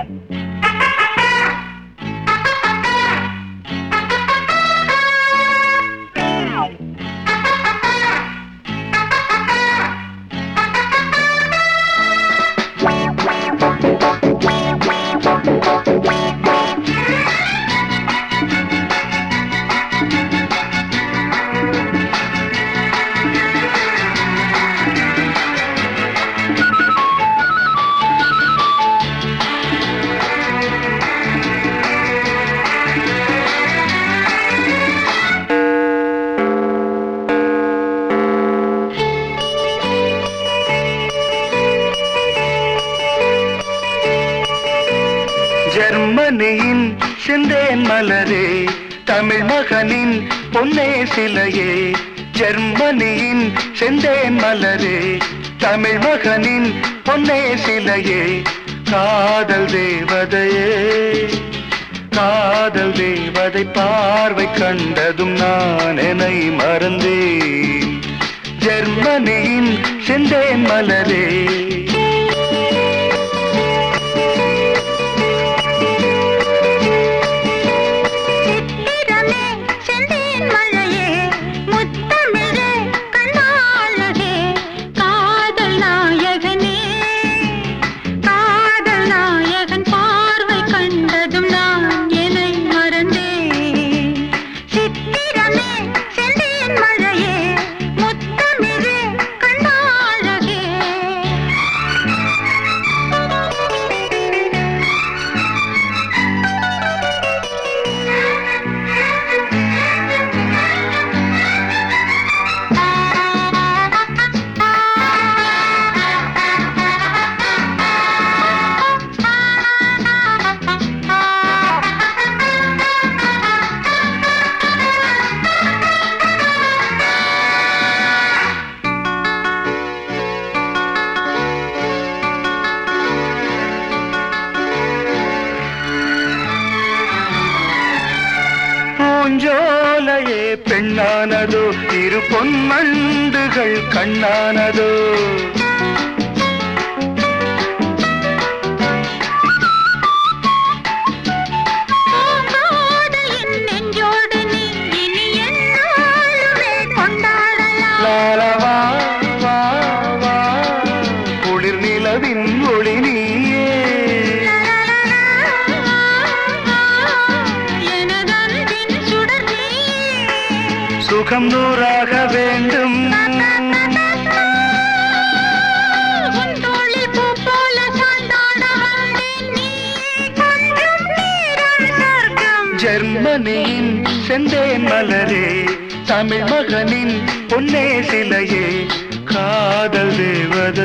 out. மகனின் சிந்தேன் மலரே தமிழ் மகனின் பொன்னே சிலையே. ஜெர்மனியின் செந்தேன் மலரே தமிழ் மகனின் பொன்னே சிலையே. காதல் தேவதையே காதல் தேவதை பார்வை கண்டதும் நான் என்னை மறந்தேன். ஜெர்மனியின் செந்தேன் மலரே. பூஞ்சோலையே பெண்ணானதோ இரு பொன்மண்டுகள் கண்ணானதோ. சுகம் நூறாக வேண்டும். ஜெர்மனியின் செந்தேன் மலரே தமிழ் மகனின் பொன்னே சிலையே காதல் தேவதையே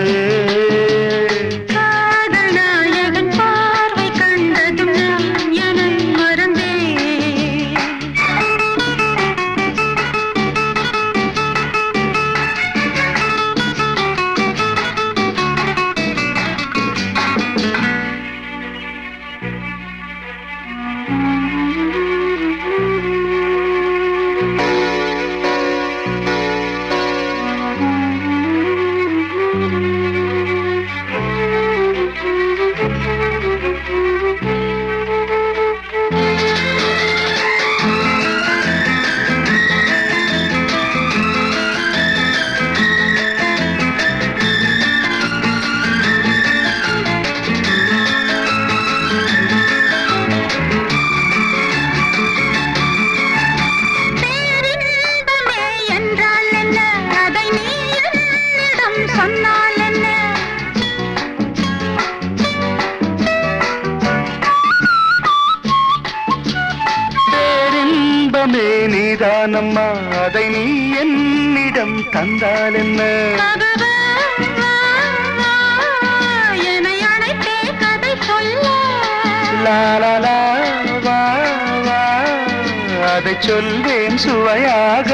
நீதானம்மா அதை நீ என்னிடம் தந்தால் என்ன அதை சொல்வேன் சுவையாக.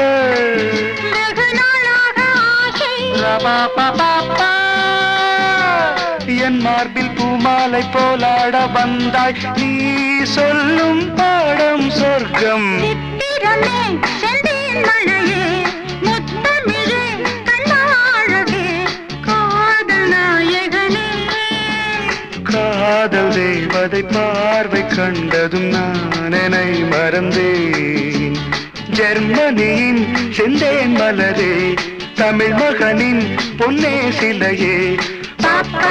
என் மார்பில் பூமாலை போலாட வந்தாய். நீ சொல்லும் பாடம் சொர்க்கம். காதல் தேவதை பார்வை கண்டதும் நான் என்னை மறந்தேன் ஜெர்மனியின் செந்தேன் மலரே தமிழ் மகனின் பொன்னே சிலையே பாப்பா